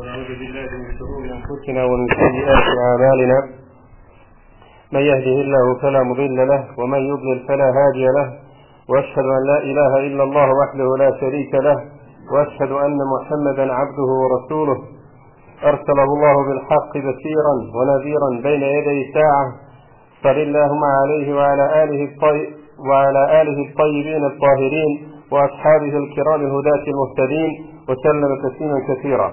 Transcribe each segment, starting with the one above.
ونعوذ بالله من شرور أنفسنا ومن سيئات أعمالنا. من يهده الله فلا مضل له ومن يضلل فلا هادي له. وأشهد أن لا إله إلا الله وحده لا شريك له. وأشهد أن محمدا عبده ورسوله. أرسله الله بالحق بشيرا ونذيرا بين يدي ساعة. صل اللهم عليه وعلى آله الطيب وعلى آله الطيبين الطاهرين وأصحابه الكرام الهداة المهتدين وسلم تسليما كثيرا.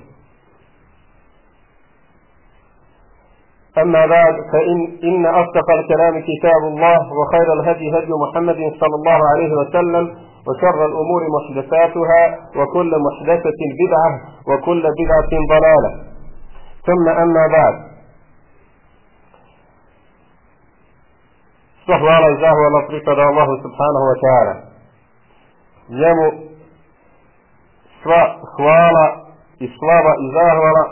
أما بعد فإن إن أصدق الكلام كتاب الله وخير الهدي هدي محمد صلى الله عليه وسلم وشر الأمور محدثاتها وكل محدثة بدعة وكل بدعة ضلالة. ثم أما بعد. صحوة على إزاه ونطريق الله سبحانه وتعالى. Njemu sva hvala i slava i zahvala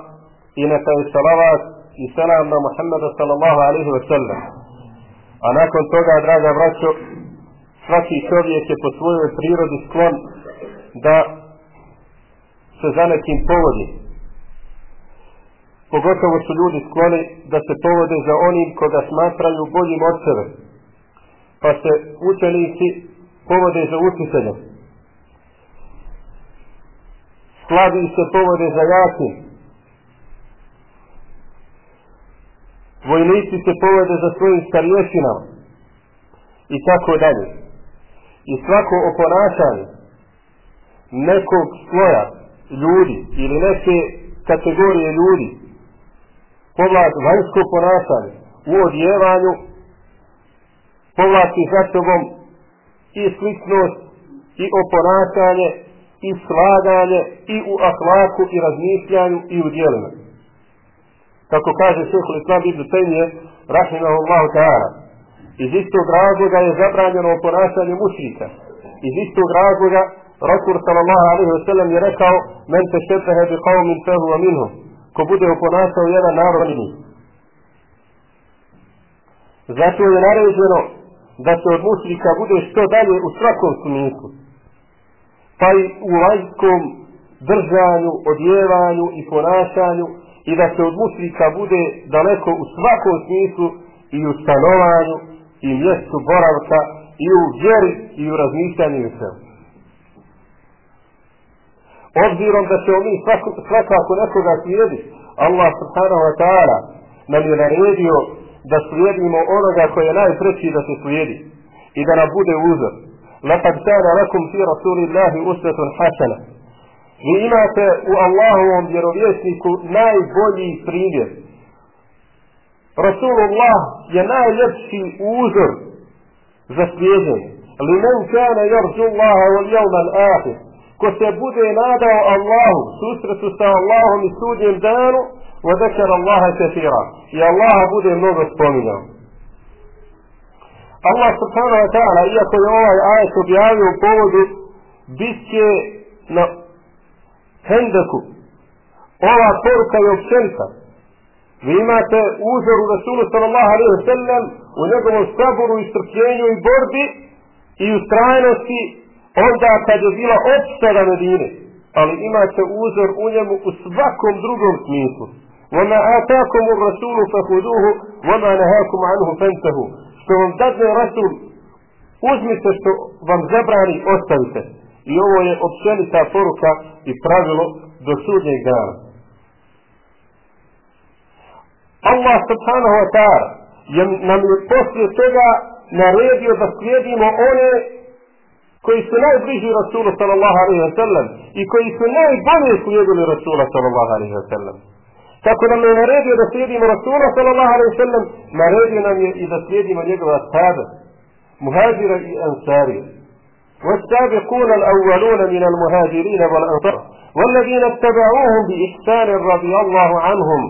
i selam na Muhammeda sallallahu alaihi wa sallam. A nakon toga, draga braćo, svaki čovjek je po svojoj prirodi sklon da se za nekim povodi. Pogotovo su ljudi skloni da se povode za onim koga smatraju boljim od sebe. Pa se učenici povode za učiteljem. Skladi se povode za jakim. Vojnici se povede za svojim starješinama i tako dalje. I svako oponašanje nekog sloja ljudi ili neke kategorije ljudi povlad vanjsko ponašanje u odjevanju povlači za sobom i sličnost i oponašanje i slaganje i u ahlaku i razmišljanju i u djelenju kako kaže šehol Islam ibn Tejmije, rahimahullahu ta'ala. Iz istog razloga je zabranjeno ponašanje mušlika. Iz istog razloga Rasul sallallahu alaihi wa sallam je rekao men te šepehe bi qavmin fehu wa minhum. Ko bude oponašao jedan narod njih. Zato je naređeno da se od mušlika bude što dalje u svakom smislu. Pa i u vanjskom držanju, odjevanju i ponašanju i da se od mušrika bude daleko u svakom smislu i u stanovanju i mjestu boravka i u vjeri i u razmišljanju i sve. Obzirom da se mi svakako nekoga slijedi, Allah subhanahu wa ta'ala nam je naredio da slijedimo onoga koji je najpreći da se slijedi i da nam bude uzor. Lekad kana lakum fi rasulillahi usvetun hasana. Vi imate u Allahovom vjerovjesniku najbolji primjer. Rasulullah je najljepši uzor za slijedjenje. Li men kana yarju Allaha wal yawma al-akhir. Ko se bude nadao Allahu, susretu sa Allahom i sudnjem danu, wa zakara Allaha kathira. I Allaha bude mnogo spominjao. Allah subhanahu wa ta'ala, iako je ovaj ajet objavio u povodu, bit će na Hendeku. Ova poruka je općenita. Vi imate uzor u Rasulu sallallahu alaihi wa sallam u njegovom saboru i strpljenju i borbi i u trajnosti onda kad je bila opštara Medine. Ali imate uzor u njemu u svakom drugom smislu. وَمَا آتَاكُمُ الرَّسُولُ فَهُدُوهُ وَمَا نَهَاكُمْ عَنْهُ فَنْتَهُ Što vam dadne Rasul, uzmite što vam zabrani, ostavite. I ovo je općenita poruka i pravilo do sudnjeg dana. Allah subhanahu wa ta'ala je nam je poslije toga naredio da slijedimo one koji su najbliži Rasulu sallallahu alaihi wa sallam i koji su najbolje slijedili Rasula sallallahu alaihi wa sallam. Tako nam je naredio da slijedimo Rasula sallallahu alaihi wa sallam, naredio nam je i da slijedimo njegova sada, muhađira i ansarija. والسابقون الأولون من المهاجرين والأنصار والذين اتبعوهم بإحسان رضي الله عنهم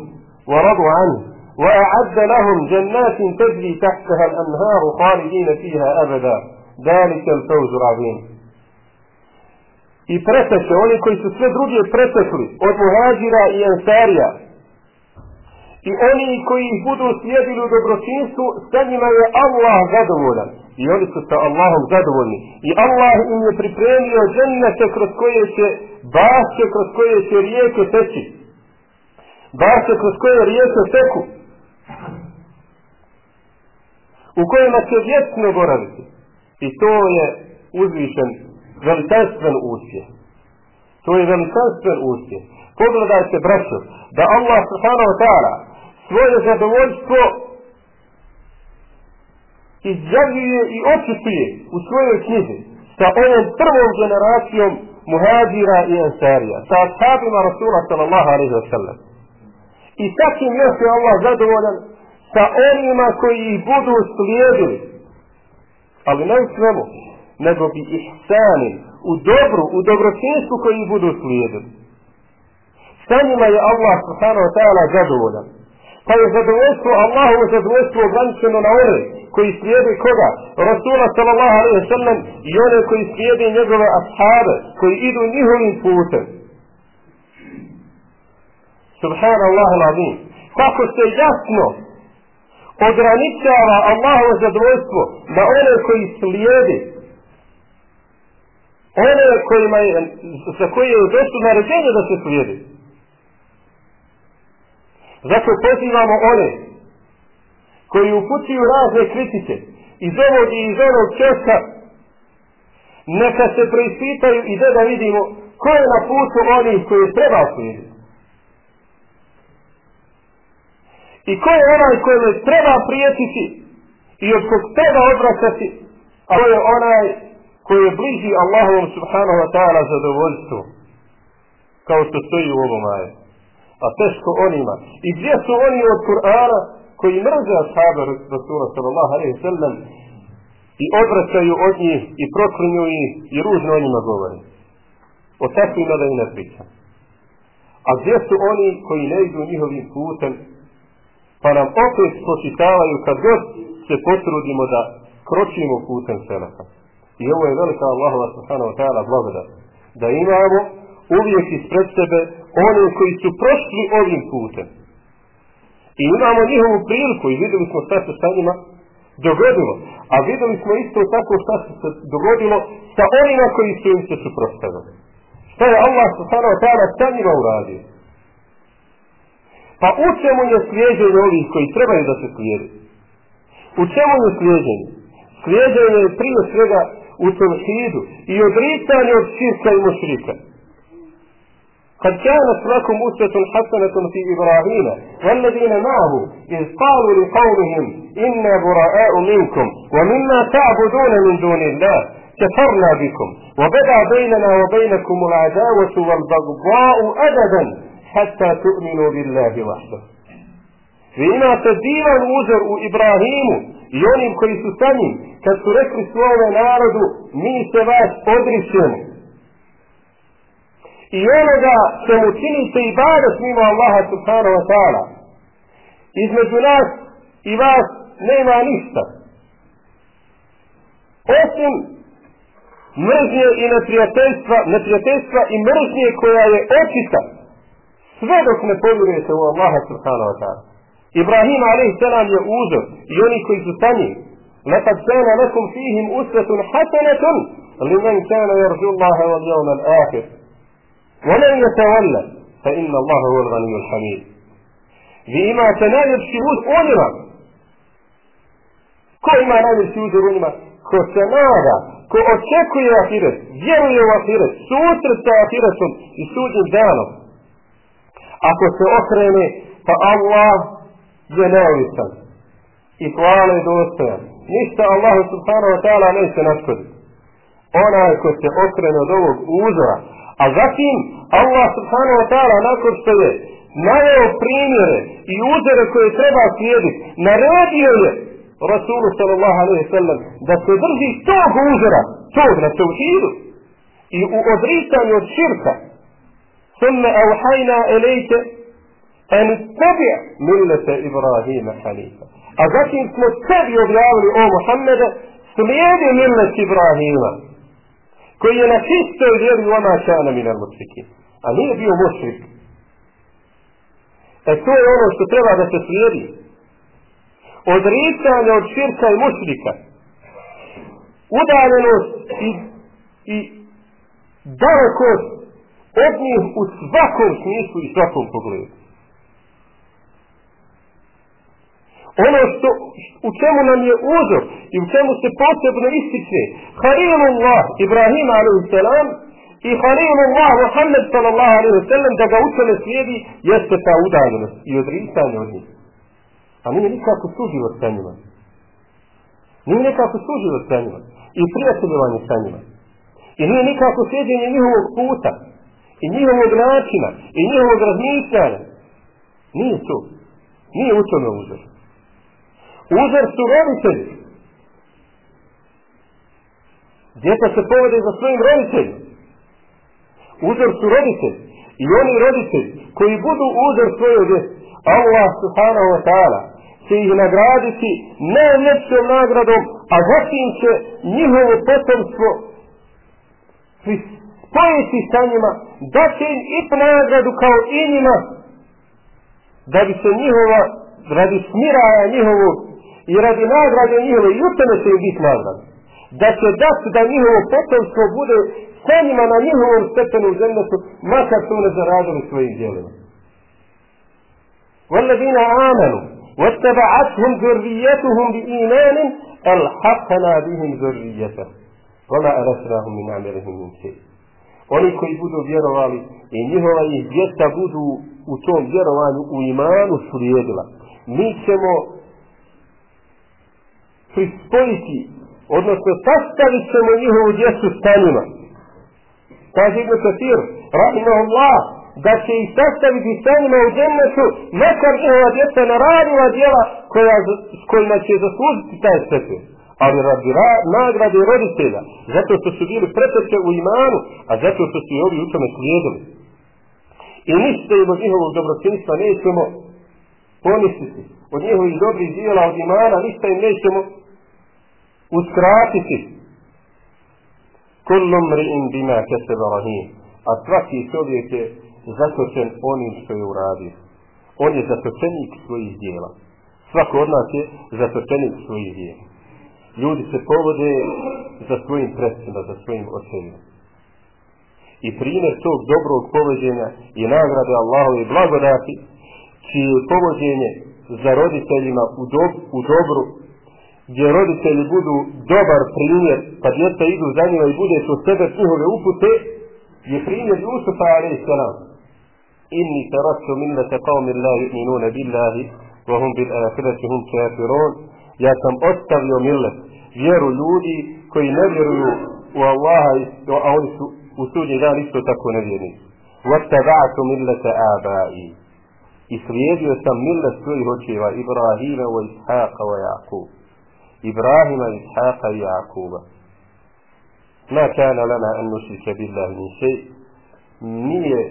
ورضوا عنه وأعد لهم جنات تجري تحتها الأنهار خالدين فيها أبدا. ذلك الفوز العظيم. I preteče, oni koji su sve druge pretekli od muhađira i ansarija i oni koji ih budu slijedili u dobročinstvu sa njima je Allah zadovoljan. I oni su sa Allahom zadovoljni. I Allah im je pripremio džennete kroz koje će bašće kroz koje će rijeke teći. Bašće kroz koje rijeke teku. U kojima će vječno boraviti. I to je uzvišen veličanstven uspjeh. To je veličanstven uspjeh. Pogledajte, braćo, da Allah subhanahu wa ta'ala svoje zadovoljstvo izjavljuje i očituje u svojoj knjizi sa ovom prvom generacijom muhađira i ansarija, sa ashabima Rasula sallallahu alaihi wa sallam. I takim još je Allah zadovoljan sa onima koji ih budu slijedili ali ne u svemu, nego bi ihsanim, u dobru, u dobročinstvu koji budu slijedili. Sa njima je Allah subhanahu wa ta'ala zadovoljan. Pa je zadovoljstvo Allahovo zadovoljstvo ograničeno na one koji slijede koga? Rasula sallallahu alaihi wa sallam i one koji slijede njegove ashaabe, koji idu njihovim putem. Subhanallah al-azim. Kako se jasno ograničava Allahovo zadovoljstvo na one koji slijede one kojima je, za koje je došlo naređenje da se slijede. Zato pozivamo one koji upućuju razne kritike iz ovog i iz onog česka neka se preispitaju i da vidimo ko je na putu onih koji treba slijediti. I ko je onaj kojemu treba prijetiti i od kog treba obraćati, a ko je onaj koji je bliži Allahovom subhanahu wa ta'ala zadovoljstvu, kao što stoji u ovom ajetu. A teško onima. I gdje su oni od Kur'ana koji mrze ashaba Rasula sallallahu alaihi sallam i odvraćaju od njih i proklinju ih i ružno o njima govore. O takvima da im ne pričam. A gdje su oni koji ne idu njihovim putem pa nam opet spočitavaju kad god se potrudimo da kročimo putem selaka. I ovo je velika Allahova subhanahu wa ta'ala blagodat. Da imamo uvijek ispred sebe one koji su prošli ovim putem. I imamo njihovu priliku i videli smo šta se sa njima dogodilo. A videli smo isto tako šta se dogodilo sa onima koji su im se suprostavili. Šta je Allah subhanahu wa ta'ala sa njima uradio? Pa u čemu je slijeđenje ovih koji trebaju da se slijedi? U čemu je slijeđenje? Slijeđenje je prije svega u tevhidu i odricanje od širka i mušrika. قد كانت لكم أسوة حسنة في إبراهيم والذين معه إذ قالوا لقومهم إنا براء منكم ومما تعبدون من دون الله كفرنا بكم وبدأ بيننا وبينكم العداوة والبغضاء أبدا hatta tu'minu billahi wahda. Vi imate divan uzor u Ibrahimu i onim koji su sa njim, kad. i onoga što mu činite i bada smimo Allaha subhanahu wa ta'ala. Između nas i vas nema ništa. Osim mržnje i neprijateljstva, neprijateljstva i mržnje koja je očita. Sve dok ne povjerujete u Allaha subhanahu wa ta'ala. Ibrahim alaih sallam je uzor i oni koji su sami. Lepad sallam lakum fihim usvetun hasanatun. Limen kana yarju Allaha wal yawma al-akhir. ومن يتولى فإن الله هو الغني الحميد vi imate najljepši uz onima ko ima najljepši uzor onima ko se nada ko očekuje ahiret vjeruje u ahiret susret sa ahiretom i sudnjim danom ako se okrene pa Allah je neovisan i hvale dostojan ništa Allahu subhanahu wa ta'ala neće naškoditi. Onaj ko se okrene od ovog uzora, a zatim Allah subhanahu wa ta'ala nakon što je naveo primjere i uzore koje treba slijediti, naredio je Rasulu sallallahu alaihi sallam da se drži tog uzora, tog na tevhidu i u odricanju od širka. Elejte en tebi millete Ibrahima hanifa. A zatim smo tebi objavili o Muhammede slijedi millet Ibrahima koji je na čistoj vjeri u ona šana minal mušriki. A nije bio mušrik. E to je ono što treba da se slijedi. Odricanje od širka i mušrika. Udaljenost i, i dalekost od njih u svakom smislu i svakom pogledu. Ono što, u čemu nam je uzor i u čemu se posebno ističe Halilullah Ibrahim a.s. i Halilullah Muhammed sallallahu alaihi wa sallam da ga učene slijedi jeste ta udaljenost i odricanje od njih. A nije nikako suživot sa njima. Nije nikako suživot sa njima i prijateljivanje sa njima. I nije nikako slijedjenje njihovog puta i njihovog načina i njihovog razmišljanja. Nije to. Nije u tome uzor. Uzor su roditelji. Djeca se povede za svojim roditeljima. Uzor su roditelji. I oni roditelji koji budu uzor svojoj djeci. Allah subhanahu wa ta'ala će ih nagraditi najljepšom nagradom, a zatim će njihovo potomstvo spojiti sa njima, da će im i nagradu kao i njima, da bi se njihova, radi smiraja njihovog i radi nagrade njihove i u tome će im biti nagrada. Da će dati da njihovo potomstvo bude sa njima na njihovom stepenu u zemljetu, makar su ne zaradili svojim djelima. والذين آمنوا واتبعتهم ذريتهم بإيمان الحقنا بهم ذريته وما أرسناهم من عملهم من شيء Oni koji budu vjerovali i njihova ih djeca budu u tom vjerovanju u imanu slijedila. Mi ćemo prispojiti, odnosno sastavit ćemo njihovu djecu stanima. Kaže Ibn Kathir, rahimahullah, da će ih sastaviti stanima u džennetu, nekar njihova djeca naradila djela koja, s kojima će zaslužiti taj stepen. Ali radi ra, nagrade roditelja, zato što su bili preteče u imanu, a zato što su i ovi u tome slijedili. I ništa im od njihovog dobročinstva nećemo pomisliti. Od njihovih dobrih dijela, od imana, ništa im nećemo uskratiti. Kullum ri'in bima keseba rahim. A svaki čovjek je zatočen onim što je uradio. On je zatočenik svojih dijela. Svako od nas je zatočenik svojih dijela. Ljudi se povode za svojim predsima za svojim očevima. I primjer tog dobrog povođenja i nagrade Allahove blagodati čije povođenje za roditeljima u, dob, u dobru gdje roditelji budu dobar primjer, pa djeca idu za njima i bude to sebe njihove upute, je primjer Jusufa salam. Inni taraktu millete qavmi la yu'minuna billahi, wa hum bil ahirati hum kafirun. Ja sam ostavio millet, vjeru ljudi koji ne vjeruju u Allaha, a oni su u sudnji dan isto tako nevjerni. Vattaba'tu millete abai. I slijedio sam millet svojih očeva Ibrahima, Ishaqa, wa Jaqub. إبراهيم إسحاق يعقوب ما كان لنا أن نشرك بالله من شيء. نية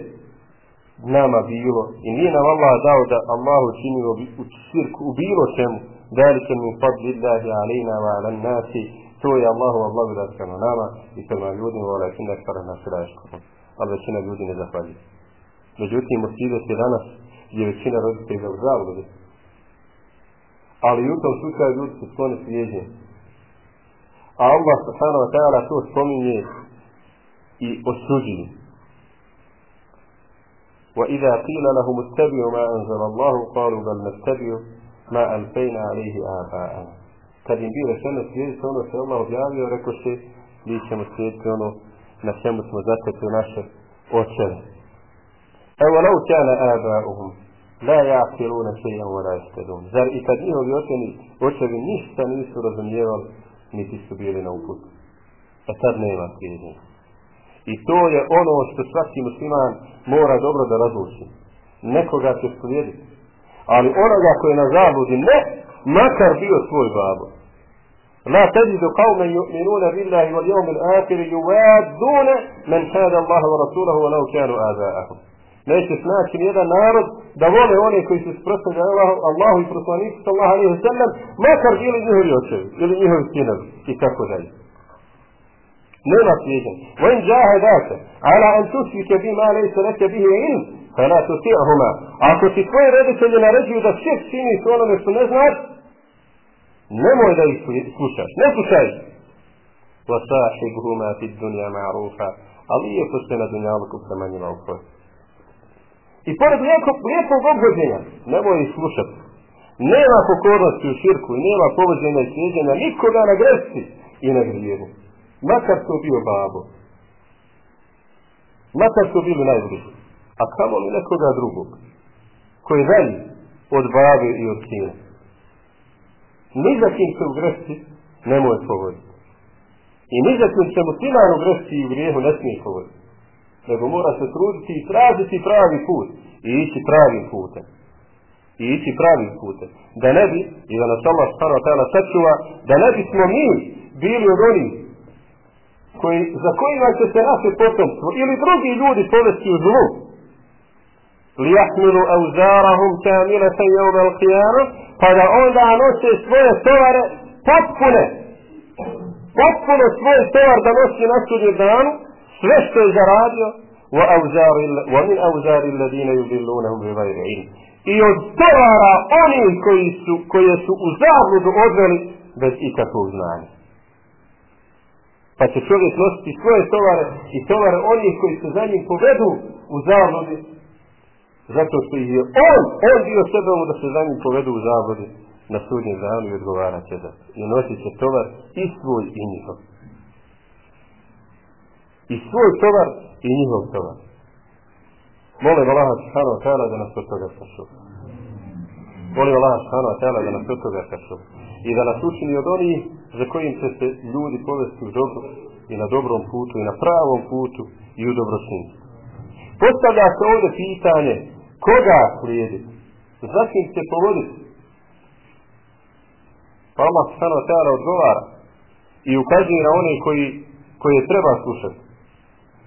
نام بيرو إن لنا والله داود الله تنير بأتسرك أبيرو شم. ذلك من فضل الله علينا وعلى الناس. تو يا الله والله بلا تكنا نام يسمى اليود ولكن أكثر الناس لا يشكرون. الله تنى اليود نزفالي مجوتي مصيبة في غنف يوكينا رجل في غزاو ali u tom slučaju ljudi su skloni slijednje. A Allah subhanahu wa ta'ala to spominje i osuđuje. وإذا قيل لهم اتبعوا ما أنزل الله قالوا بل نتبع ما ألفينا عليه آباءنا kad im bi rečeno slijediti ono što je Allah objavio, rekao se, mi ćemo slijediti ono na čemu smo zatekli naše očeve. Evo, lau kana aba'uhum, La jakiluna šeja u la. Zar i kad njihovi očevi, očevi ništa nisu razumijevali, niti su bili na uputu. E tad nema slijednja. I to je ono što svaki musliman mora dobro da razluči. Nekoga će slijediti. Ali onoga koji je na zabludi, ne, makar bio svoj babo. La teđidu qavme yu'minuna billahi wal jomil akiri yuvadune men hada Allaha wa rasulahu wa neće snaći jedan narod da vole one koji su sprostali Allahu Allah i proslanicu sallaha alaihi sallam, makar bili njihovi očevi ili njihovi sinovi i tako dalje. Nema svijeđan. Vajn džahe dače, ala an tusvike bi ma alaih sallaka bihi in, fela tu ti'ahuma. Ako ti tvoje reditelje naređuju da sve sini su onome što ne znaš, nemoj da ih slušaš. Ne slušaj. Vasahibuhuma fi dunja ma'rufa. Ali iako se na dunjalu kupra manjima uprosti. I pored lijepog, lijepog obhođenja, nemoj ih slušati. Nema pokornosti u širku i nema povođenja i sjeđenja nikoga na gresti i na grijevu makar to bio babo, makar to bili najbliži, a kamo li nekoga drugog, koji je velji od babe i od sina. Ni za kim se u grešci nemoj povoditi. I ni za kim se musliman u grešci i u grijehu ne smije povoditi. Nego mora se truditi i tražiti pravi put. I ići pravim putem. I ići pravim putem. Da ne bi, i da nas Allah stano tela sačuva, da ne bi smo mi bili od onih koji, za kojima će se naše potomstvo ili drugi ljudi povesti u zlu. Lijahmilu auzarahum kamila sa jevme al qiyama, pa da onda nose svoje tovare potpune. Potpuno svoje tovar da nosi na sudnjem danu, sve što je zaradio, wa min auzari alladine yudillunahum bi gajri ilm. I od tovara oni koji su, koje su u zabludu odveli bez ikakvog znanja pa će čovjek nositi svoje tovare i tovare onih koji se za njim povedu u zabludi zato što ih je on, on bio sebe ono da se za njim povedu u zabludi na sudnjem danu i odgovarat će za i nosit će tovar i svoj i njihov i svoj tovar i njihov tovar molim Allah subhanahu wa ta'ala da nas od toga sašu molim Allah subhanahu wa ta'ala da nas od toga sašu i da nas učini od onih za kojim će se ljudi povesti u dobro i na dobrom putu i na pravom putu i u dobročinstvu. Postavlja se ovdje pitanje koga slijediti, za kim se povoditi. Pa Allah subhanahu wa ta'ala odgovara i ukazuje na one koji, koje treba slušati.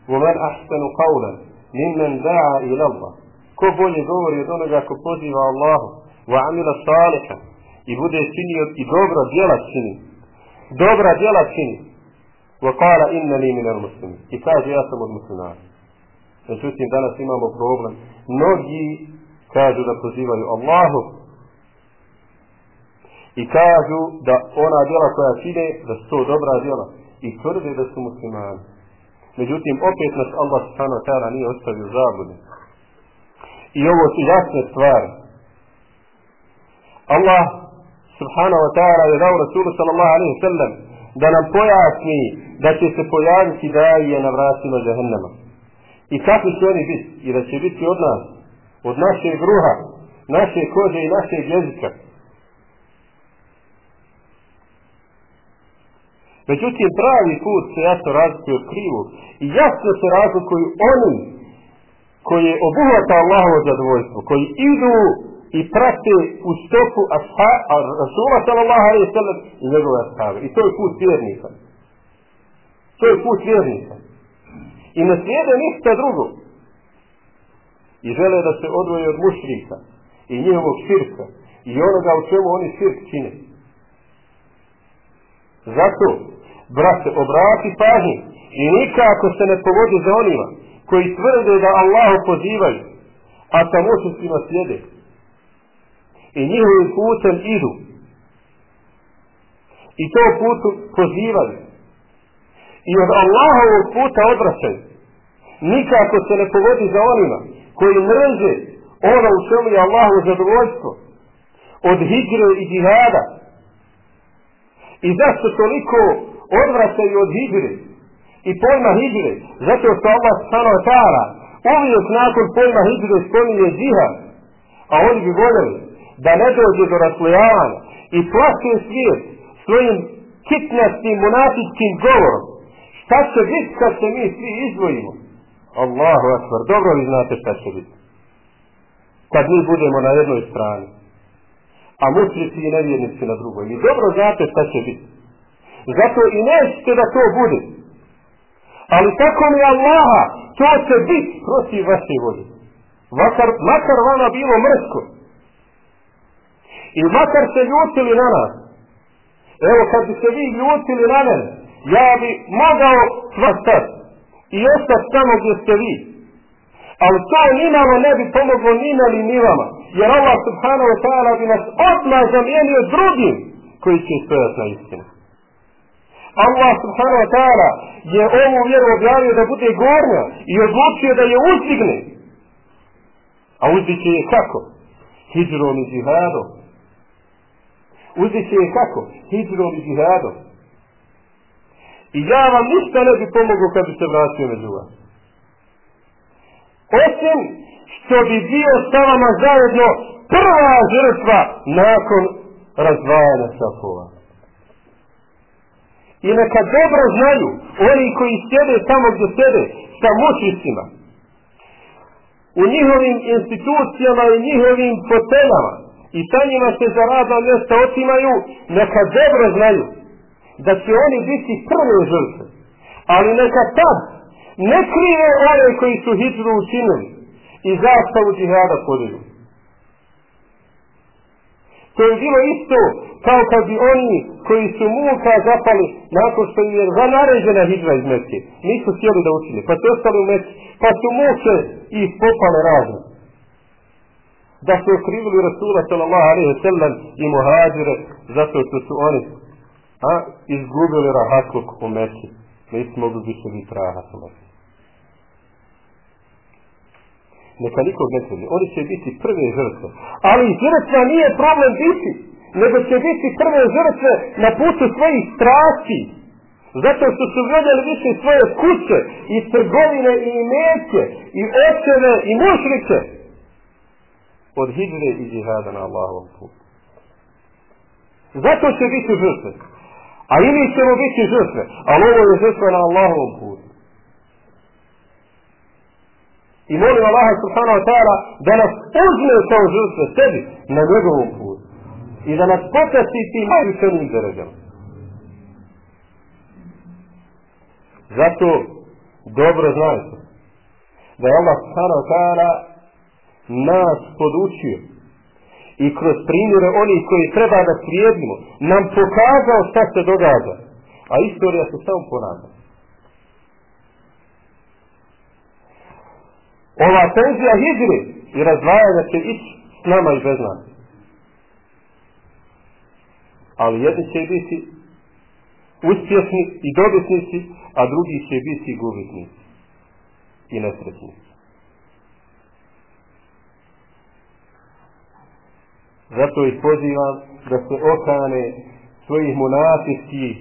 ومن أحسن قولا ممن دعا إلى الله. كو بولي غوري دونجا كو بوزيو الله وعمل الصالحة يبودي سيني يدوبر ديالة سيني. دوبر ديالة سيني. وقال إنني من المسلمين. إتاج ياسم المسلمين. Međutim, danas imamo problem. Mnogi kažu da pozivaju Allahu i kažu da ona djela koja čine, da su to dobra djela i tvrde da su muslimani. Međutim opet nas Allah subhanahu wa ta'ala nije ostavio zablude i ovo su jasne stvari Allah subhanahu wa ta'ala je dao Rasulu sallallahu alaihi sallam da nam pojasni da će se pojaviti daje na vratima žahennama. I kakvi će oni biti? I da će biti od nas, od naše gruha, naše kože i naše jezika. Međutim, pravi put se jasno razlikuje od krivog i jasno se razlikuju oni koji je obuhvata Allahovo zadovoljstvo, koji idu i prate u stopu Rasula sallallahu alaihi sallam i njegove ashave. I to je put vjernika. To je put vjernika. I ne slijede ništa drugo. I žele da se odvoje od mušrika i njihovog širka i onoga u čemu oni širk čine. Zato, brate, obrati pažnje i nikako se ne povodi za onima koji tvrde da Allahu pozivaju, a sa mušnicima slijede. I njihovim putem idu. I to putu pozivaju. I od Allahovog puta odvraćaju. Nikako se ne povodi za onima koji mrže ono u čemu je Allahu zadovoljstvo. Od hijre i džihada. I zašto toliko odvraćaju od hijre i pojma hijre zato što Allah stano tara uvijek nakon pojma hijre spominje džihad A oni bi voljeli da ne dođe do raslojavanja i plaće svijet svojim kitnastim monatičkim govorom. Šta će biti kad se mi svi izdvojimo? Allahu akbar, dobro vi znate šta će biti. Kad mi budemo na jednoj strani, a mušnici i nevjernici na drugoj. Mi dobro znate šta će biti. Zato i nećete da to bude. Ali tako mi Allaha, to će biti protiv vaše volje. Makar, makar vama bilo mrsko. I makar se ljutili na nas. Evo kad bi se vi ljutili na mene, ja bi mogao svastat i ostat tamo gdje ste vi. Ali to nimalo ne bi pomoglo ni ni ni vama. Jer Allah subhanahu wa ta'ala bi nas odmah zamijenio drugim koji će stojati na istinu. Allah subhanahu wa ta'ala je ovu vjeru objavio da bude gornja i odlučio da je uzdigne. A uzdiće je kako? Hidrom i džihadom. Uzdiće je kako? Hidrom i džihadom. I ja vam ništa ne bi pomogao kad bi se vratio među vas. Osim što bi bio sa vama zajedno prva žrtva nakon razvajanja safova. I neka dobro znaju oni koji sjede tamo gdje sjede sa mučnicima u njihovim institucijama i njihovim foteljama i sa njima se za radna mjesta otimaju, neka dobro znaju da će oni biti prve žrtve. Ali neka tad ne krive one koji su hitru učinili i zastavu džihada podelju. To je bilo isto kao kad bi oni koji su muka zapali nakon što im je zanaređena hidra iz Mekke. Nisu htjeli da učine, pa su ostali u Mekke, pa su muke i popale razne. Da su okrivili Rasula sallallahu alaihi sallam i muhađire zato što su oni a, izgubili rahatluk u Mekke. Nisu mogli više ni rahat u Mekke. neka nikog ne sredi. Oni će biti prve žrtve. Ali žrtva nije problem biti, nego će biti prve žrtve na putu svojih strasti. Zato što su gledali više svoje kuće i trgovine i imetke i očeve i mušlike od hidre i džihada na Allahovom putu. Zato će biti žrtve. A i mi ćemo biti žrtve. Ali ovo je žrtva na Allahovom putu. I molim Allaha subhanahu wa ta'ala da nas uzme kao žrtve sebi na njegovom putu. I da nas počasti tim najvišenim deređama. Zato dobro znajte da je Allah subhanahu ta'ala nas podučio i kroz primjere oni koji treba da slijedimo nam pokazao šta se događa. A istorija se samo ponavlja. ova tenzija hijri i razdvajanja će ići s nama i bez nas. Ali jedni će biti uspješni i dobitnici, a drugi će biti gubitnici i nesretnici. Zato ih pozivam da se okane svojih monatiskih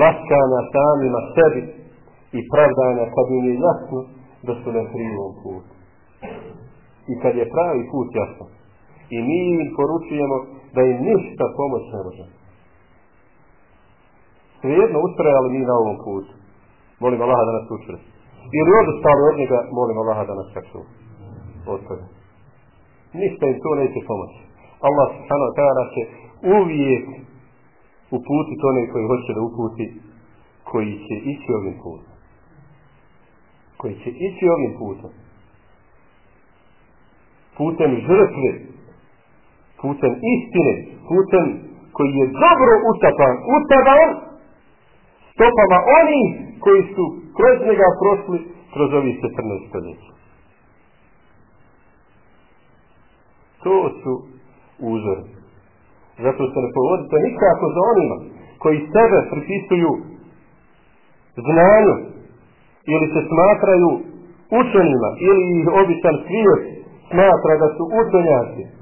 laskanja samima sebi i pravdanja kad im je jasno da su na krivom putu. I kad je pravi put jasno. I mi im poručujemo da im ništa pomoć ne može. Svejedno ustrajali mi na ovom putu. Molim Allaha da nas učili. Ili odustali od njega, molim Allaha da nas sakšu. Od toga. Ništa im to neće pomoći. Allah subhanahu ta'ala će uvijek uputiti one koji hoće da uputi koji će ići ovim putom koji će ići ovim putem. Putem žrtve, putem istine, putem koji je dobro utapan, utapan stopama oni koji su kroz njega prošli kroz ovih 14 stoljeća. To su uzori. Zato se ne povodite nikako za onima koji sebe pripisuju znanju, ili se smatraju učenima ili ih običan svijet smatra da su učenjaci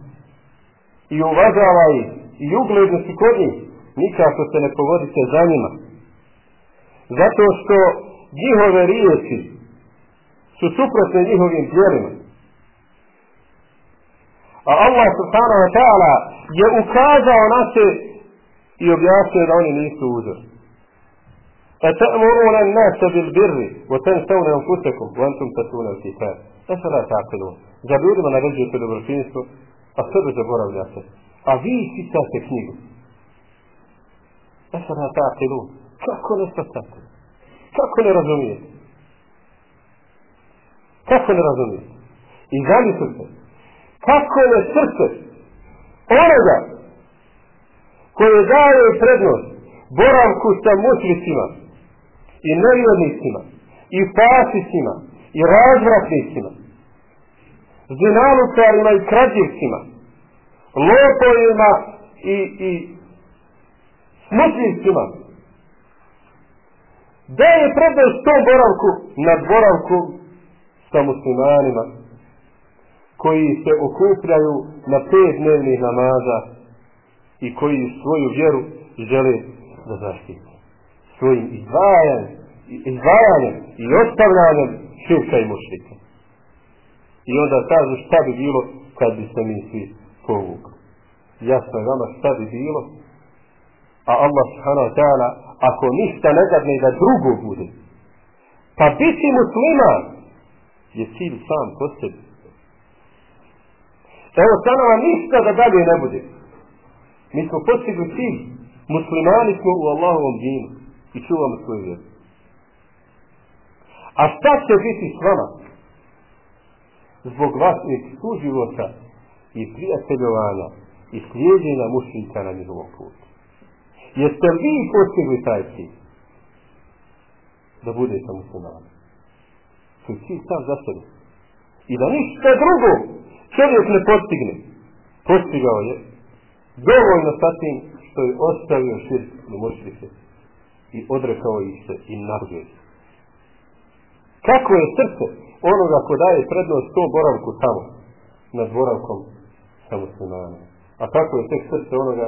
i uvažava ih i ugledno su kod njih nikako se ne povodite za njima zato što njihove riječi su suprotne njihovim djelima A Allah subhanahu wa ta'ala je ukazao na se i objasnio da oni nisu uzor. A ta'muruna nasa bil birri, wa tansawna anfusakum, wa antum tatuna al-kitab. Efa la ta'qilun. A sebe zaboravljate. A vi čitate knjigu. Efa la ta'qilun. Kako ne svatate? Kako ne razumijete? Kako ne razumijete? I zamislite, kako je srce onoga koje daje prednost boravku sa mušlicima i nevjernicima i pasicima i razvratnicima zinalucarima i krađivcima lopovima i, i smutljivcima da je prednost tom boravku nad boravku sa muslimanima koji se okupljaju na pet dnevnih namaza i koji svoju vjeru žele da zaštite. Svojim izdvajanjem, izdvajanjem i ostavljanjem širka i mušlika. I onda kažu šta bi bilo kad bi se mi svi povukli. Jasno je vama šta bi bilo, a Allah subhanahu wa ta'ala ako ništa ne zadne da drugo bude, pa biti musliman je cilj sam po sebi. Evo sa nama ništa da dalje ne bude. Mi smo postigli cilj. Muslimani smo u Allahovom dinu i čuvamo svoju vjeru. A šta će biti s vama? Zbog vašeg suživota i prijateljovanja i slijedjenja mušnika na njegovom putu. Jeste vi postigli taj cilj? Da budete muslimani. To je cilj sam za sebe. I da ništa drugo čovjek ne postigne. Postigao je dovoljno sa tim što je ostavio širk i mušlike i odrekao ih se i nahuđuje. Kako je srce onoga ko daje prednost to boravku tamo nad boravkom sa muslimanom? A kako je tek srce onoga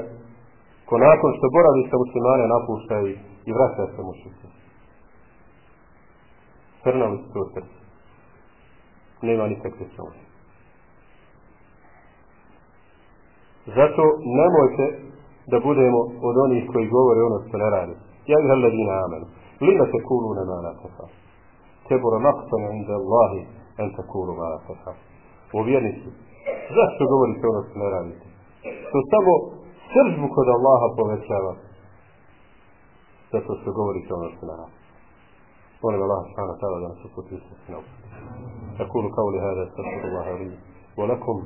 ko nakon što boravi sa muslimane napušta i, i vraća se mušice. Crna li to srce. Nema nikakve snovi. Zato nemojte da budemo od onih koji govore ono što ne radi. Ja bih alladina amen. Lima se kulu nema na tefa. كبر نقصا عند الله أن تكونوا مع أصحاب وبينيسي زاشتو قولي كونو سميراني تو سمو سرج بكود الله بوغتشاوا زاشتو قولي كونو سميراني ولم الله سبحانه وتعالى دعا سبو تيسو سنو أقول قولي هذا أستغفر الله لي ولكم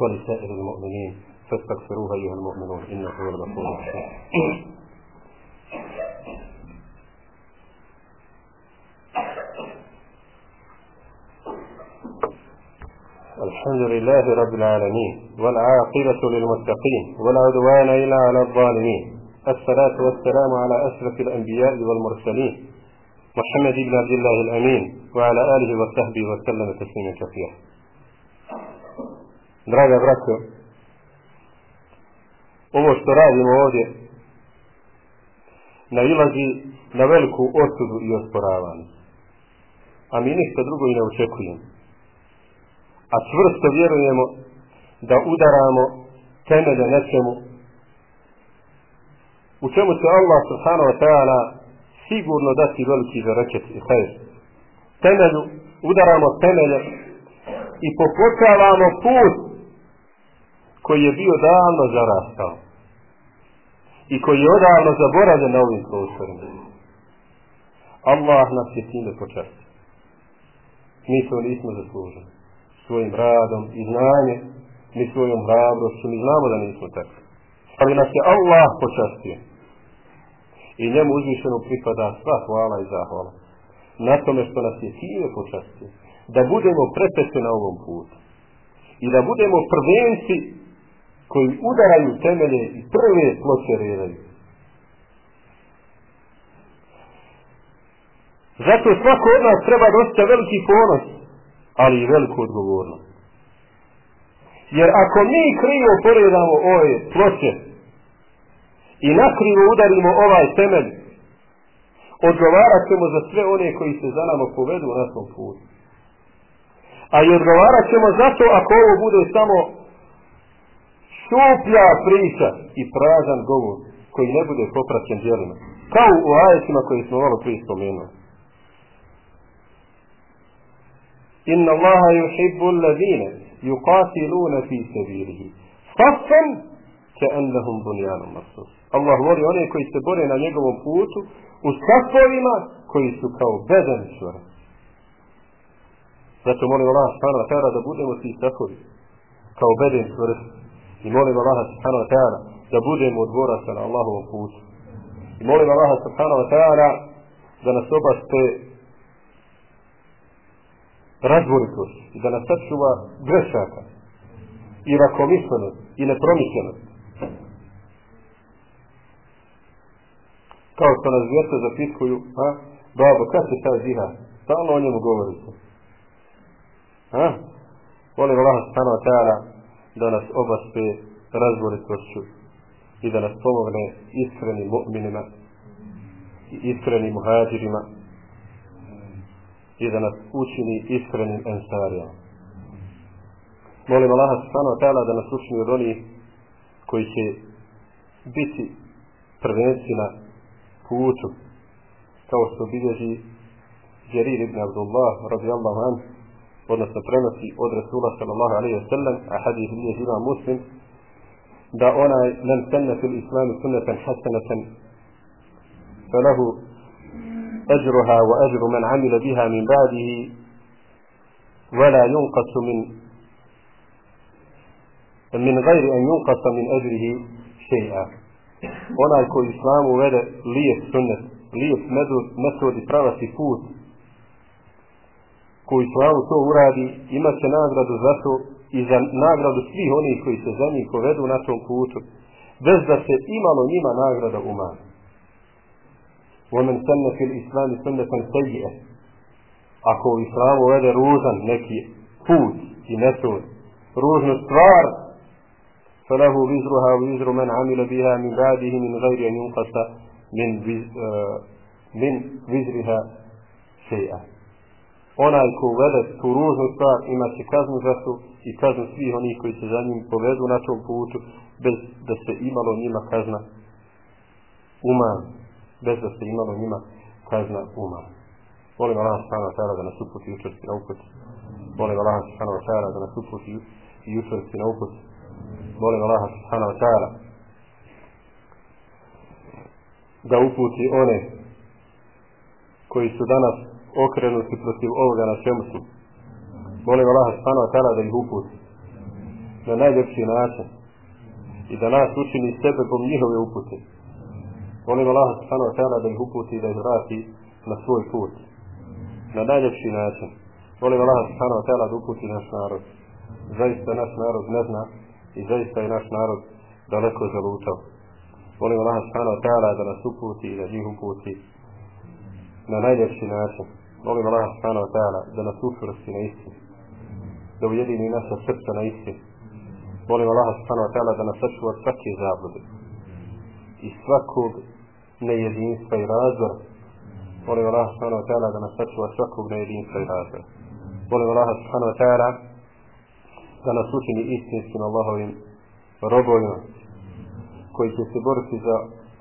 ولسائر المؤمنين فاستغفروها أيها المؤمنون إنه هو المفروض الحسين الحمد لله رب العالمين والعاقبة للمتقين ولا عدوان إلا على الظالمين الصلاة والسلام على أشرف الأنبياء والمرسلين محمد بن عبد الله الأمين وعلى آله وصحبه وسلم تسليما كثيرا draga braćo, ovo što radimo ovdje nailazi na veliku osudu i osporavanje. A mi ništa drugo i ne očekujemo. A čvrsto vjerujemo da udaramo temelje nečemu u čemu će Allah subhanahu wa ta'ala sigurno dati veliki zarečet i hajr. Temelju, udaramo temelje i popočavamo put koji je bio davno zarastao i koji je odavno zaboravljen na ovim prostorima. Allah nas je time počastio. Mi to nismo zaslužili. Svojim radom i znanjem, ni svojom hrabrošću, mi znamo da nismo tako. Ali nas je Allah počastio. I njemu uzvišeno pripada sva hvala i zahvala. Na tome što nas je time počastio. Da budemo preteče na ovom putu. I da budemo prvenci koji udaraju temelje i prve ploče redaju. Zato svako od nas treba dosta veliki ponos, ali i veliku odgovornost. Jer ako mi krivo poredamo ove ploče i nakrivo udarimo ovaj temelj, odgovarat ćemo za sve one koji se za nama povedu na tom putu. A i odgovarat ćemo zato ako ovo bude samo šuplja priča i prazan govor koji ne bude popraćen djelima. Kao u ajetima koji smo malo prije spomenuli. Inna Allaha yuhibbu alladhina yuqatiluna fi sabilihi. Saffan ka'annahum bunyanun marsus. Allah voli one koji se bore na njegovom putu u safovima koji su kao beden čvora. Zato molim Allah subhanahu wa ta'ala da budemo ti safovi kao beden čvora. I molim Allah subhanahu wa ta'ala da budemo od dvoraca na Allahovom putu. I molim Allah subhanahu wa ta'ala da nas obaste razboritost i da nas sačuva grešaka i rakomislenost i nepromišljenost. Kao što nas djeca zapitkuju, a, babo, kad se ta ziha? Stalno o njemu govorite. A? Volim Allah subhanahu wa ta'ala da nas obaspe razboritošću i da nas pomogne iskrenim mu'minima i iskrenim muhađirima i da nas učini iskrenim ensarijama. Molim Allah subhanahu wa ta'ala da nas učini od onih koji će biti prvenci na putu kao što bilježi Jerir ibn Abdullah radijallahu anhu odnosno prenosi od Rasula sallallahu alaihi wa sallam a hadith bilježi ima muslim da onaj men senne fil islami sunnatan hasanatan فله أجرها وأجر من عمل بها من بعده ولا ينقص من من غير أن ينقص من أجره شيئا onaj ko islamu uvede lijep sunnet, lijep metod i pravati put, ko islamu to uradi, imat će nagradu za to i za nagradu svih onih koji se za njih povedu na tom putu, bez da se imalo njima nagrada umani. ومن سن في الإسلام سنة سيئة ako u islamu uvede ružan neki put i metod, ružnu stvar, فله وزرها وزر من عمل بها من بعده من غير أن ينقص من من وزرها شيئا onaj ko uvede tu ružnu stvar ima će kaznu za to i kaznu svih onih koji se za njim povedu na tom putu bez da se imalo njima kazna uman bez da se imalo njima kazna umara. molim Allah subhanahu wa ta'ala da nas uputi učvrsti na uput. Molim Allah subhanahu wa ta'ala da nas uputi i učvrsti na uput. Molim Allah subhanahu wa ta'ala da uputi one koji su danas okrenuti protiv ovoga na čemu su. Molim Allah subhanahu wa ta'ala da ih uputi na najljepši način i da nas učini sebe bom njihove upute molim Allah subhanahu wa ta'ala da ih uputi i da ih vrati na svoj put na najljepši način molim Allah subhanahu wa ta'ala da uputi naš narod zaista naš narod ne zna i zaista je naš narod daleko zalutao. Molim Allah subhanahu wa ta'ala da nas uputi i da njih uputi na najljepši način. Molim Allah subhanahu wa ta'ala da nas učvrsti na istinu. Da ujedini naša srca na istinu. Molim Allah subhanahu wa ta'ala da nas sačuva svake zablude i svakog nejedinstva i razvora. Molim Allah subhanahu wa ta'ala da nas sačuva svakog nejedinstva i razvora. Molim Allah subhanahu wa ta'ala da nas učini istinskim Allahovim robovima koji će se boriti za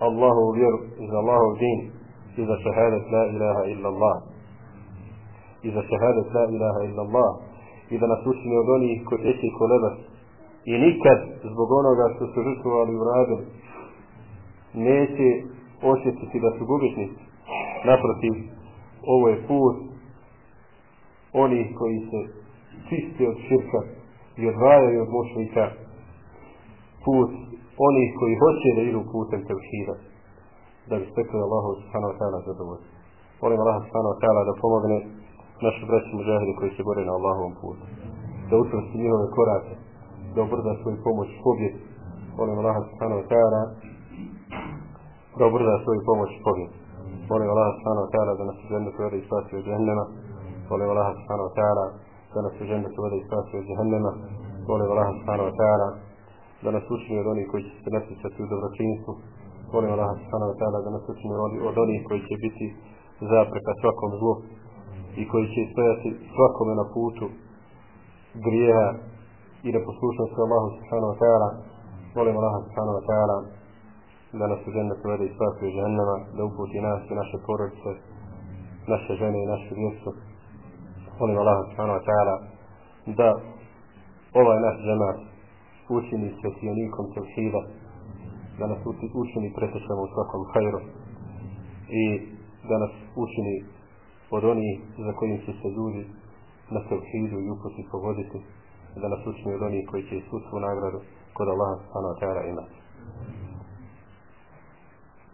Allahovu vjeru i za Allahov din i za šehadet la ilaha illa Allah i za šehadet la ilaha illa Allah i da nas učini od onih koji eći koleba i nikad zbog onoga što su žrtvovali u radu neće osjetiti da su gubitnici naprotiv ovo je put onih koji se čisti od širka i odvajaju od mušnika put onih koji hoće da idu putem tevhida da bi stekli Allahu subhanahu wa ta'ala zadovoljstvo. Molim Allah subhanahu wa ta'ala da pomogne našu braću muđahide koji se bore na Allahovom putu. Da učvrsti njihove korake, da obrda svoju pomoć pobjed. Molim Allah subhanahu wa ta'ala da obrda svoju pomoć pobjed. Molim Allah subhanahu wa ta'ala da nas u džennetu vede i spasi od džennema. Molim Allah subhanahu wa ta'ala da nas u džennetu vede i spasi od džennema. Molim Allah subhanahu wa ta'ala da nas učini od onih koji će se nasjećati u dobročinstvu. Molim Allah subhanahu wa ta'ala da nas učini od onih koji će biti zapreka svakom zlu i koji će stojati svakome na putu grijeha i neposlušnosti Allahu subhanahu wa ta'ala molim Allah subhanahu wa ta'ala da nas u žennet uvede i spasi u žennama da uputi nas i naše porodice naše žene i našu djecu molim Allah subhanahu wa ta'ala da ovaj naš džemat učini svetionikom tevhida da nas učini pretečama u svakom hajru i da nas učini od onih za kojim će se ljudi na tevhidu i uputi pogoditi da nas učini od onih koji će svu svu nagradu kod Allaha subhanahu wa ta'ala imati.